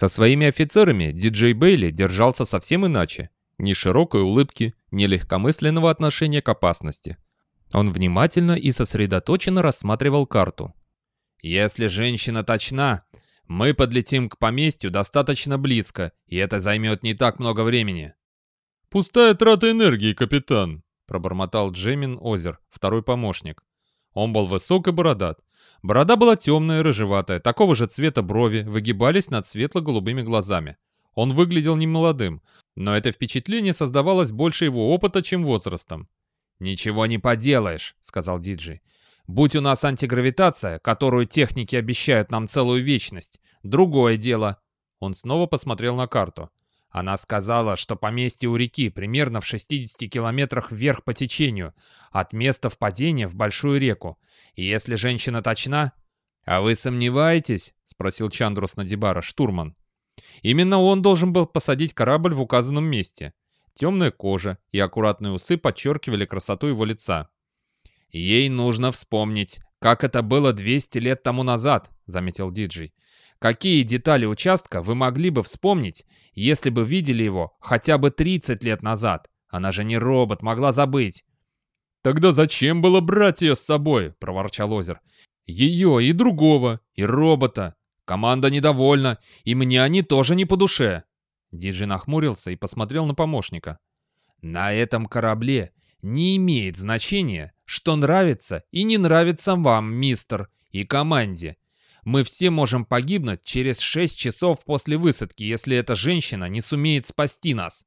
Со своими офицерами диджей Бейли держался совсем иначе. Ни широкой улыбки, ни легкомысленного отношения к опасности. Он внимательно и сосредоточенно рассматривал карту. «Если женщина точна, мы подлетим к поместью достаточно близко, и это займет не так много времени». «Пустая трата энергии, капитан», — пробормотал Джемин Озер, второй помощник. Он был высок и бородат. Борода была темная, рыжеватая, такого же цвета брови выгибались над светло-голубыми глазами. Он выглядел немолодым, но это впечатление создавалось больше его опыта, чем возрастом. «Ничего не поделаешь», — сказал Диджей. «Будь у нас антигравитация, которую техники обещают нам целую вечность, другое дело». Он снова посмотрел на карту. Она сказала, что поместье у реки примерно в 60 километрах вверх по течению, от места впадения в большую реку. И если женщина точна... «А вы сомневаетесь?» — спросил Чандрус Надибара, штурман. Именно он должен был посадить корабль в указанном месте. Темная кожа и аккуратные усы подчеркивали красоту его лица. «Ей нужно вспомнить, как это было 200 лет тому назад», — заметил Диджей. «Какие детали участка вы могли бы вспомнить, если бы видели его хотя бы 30 лет назад? Она же не робот, могла забыть». «Тогда зачем было брать ее с собой?» — проворчал Озер. «Ее и другого, и робота. Команда недовольна, и мне они тоже не по душе». Диджи нахмурился и посмотрел на помощника. «На этом корабле не имеет значения, что нравится и не нравится вам, мистер, и команде. Мы все можем погибнуть через 6 часов после высадки, если эта женщина не сумеет спасти нас».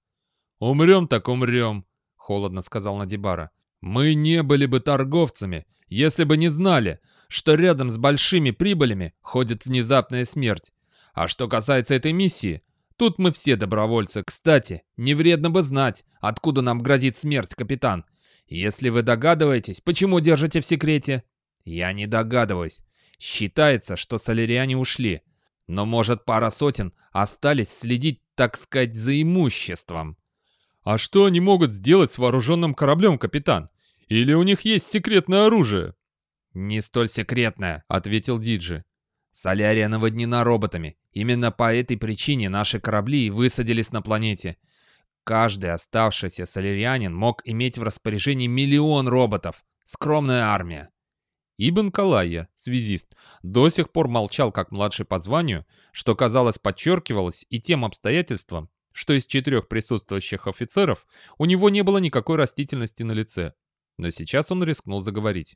«Умрем так умрем», — холодно сказал Надибара. «Мы не были бы торговцами, если бы не знали, что рядом с большими прибылями ходит внезапная смерть. А что касается этой миссии, Тут мы все добровольцы. Кстати, не вредно бы знать, откуда нам грозит смерть, капитан. Если вы догадываетесь, почему держите в секрете? Я не догадываюсь. Считается, что соляриане ушли. Но, может, пара сотен остались следить, так сказать, за имуществом. А что они могут сделать с вооруженным кораблем, капитан? Или у них есть секретное оружие? Не столь секретное, ответил Диджи. Солярия наводнена роботами. Именно по этой причине наши корабли высадились на планете. Каждый оставшийся солярянин мог иметь в распоряжении миллион роботов. Скромная армия. Ибн Калайя, связист, до сих пор молчал как младший по званию, что, казалось, подчеркивалось и тем обстоятельством, что из четырех присутствующих офицеров у него не было никакой растительности на лице. Но сейчас он рискнул заговорить.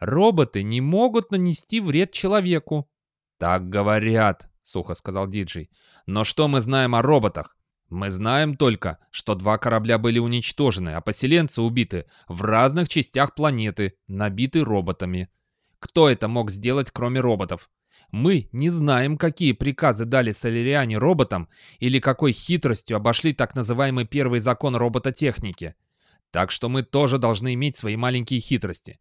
Роботы не могут нанести вред человеку. Так говорят, сухо сказал Диджей. Но что мы знаем о роботах? Мы знаем только, что два корабля были уничтожены, а поселенцы убиты в разных частях планеты, набиты роботами. Кто это мог сделать, кроме роботов? Мы не знаем, какие приказы дали соляриане роботам или какой хитростью обошли так называемый первый закон робототехники. Так что мы тоже должны иметь свои маленькие хитрости.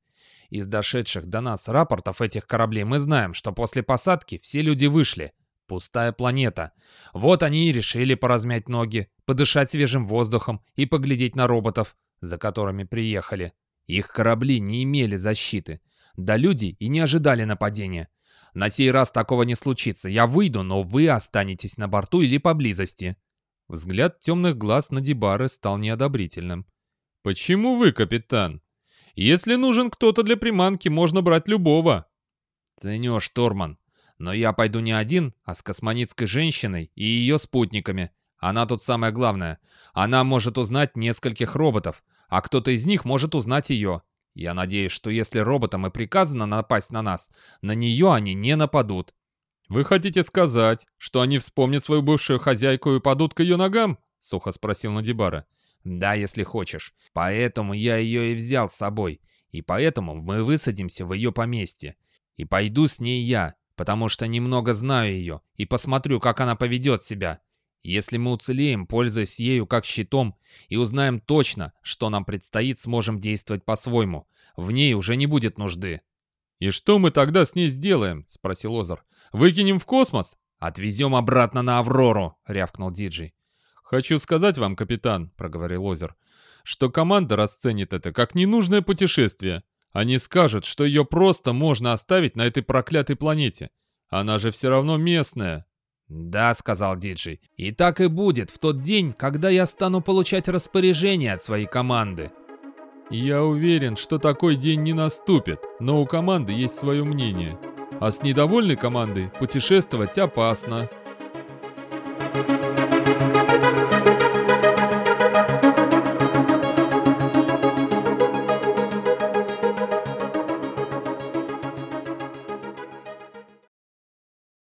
Из дошедших до нас рапортов этих кораблей мы знаем, что после посадки все люди вышли. Пустая планета. Вот они и решили поразмять ноги, подышать свежим воздухом и поглядеть на роботов, за которыми приехали. Их корабли не имели защиты. Да люди и не ожидали нападения. На сей раз такого не случится. Я выйду, но вы останетесь на борту или поблизости. Взгляд темных глаз на Дебары стал неодобрительным. «Почему вы, капитан?» Если нужен кто-то для приманки, можно брать любого. Ценю, штурман. Но я пойду не один, а с космонитской женщиной и ее спутниками. Она тут самое главное. Она может узнать нескольких роботов, а кто-то из них может узнать ее. Я надеюсь, что если роботам и приказано напасть на нас, на нее они не нападут. «Вы хотите сказать, что они вспомнят свою бывшую хозяйку и падут к ее ногам?» — сухо спросил Надибара. Да, если хочешь. Поэтому я ее и взял с собой. И поэтому мы высадимся в ее поместье. И пойду с ней я, потому что немного знаю ее, и посмотрю, как она поведет себя. Если мы уцелеем, пользуясь ею как щитом, и узнаем точно, что нам предстоит, сможем действовать по-своему. В ней уже не будет нужды. «И что мы тогда с ней сделаем?» — спросил Озар. «Выкинем в космос?» «Отвезем обратно на Аврору», — рявкнул Диджей. «Хочу сказать вам, капитан», — проговорил Озер, «что команда расценит это как ненужное путешествие. Они скажут, что ее просто можно оставить на этой проклятой планете. Она же все равно местная». «Да», — сказал Диджей, — «и так и будет в тот день, когда я стану получать распоряжение от своей команды». «Я уверен, что такой день не наступит, но у команды есть свое мнение. А с недовольной командой путешествовать опасно». Thank you.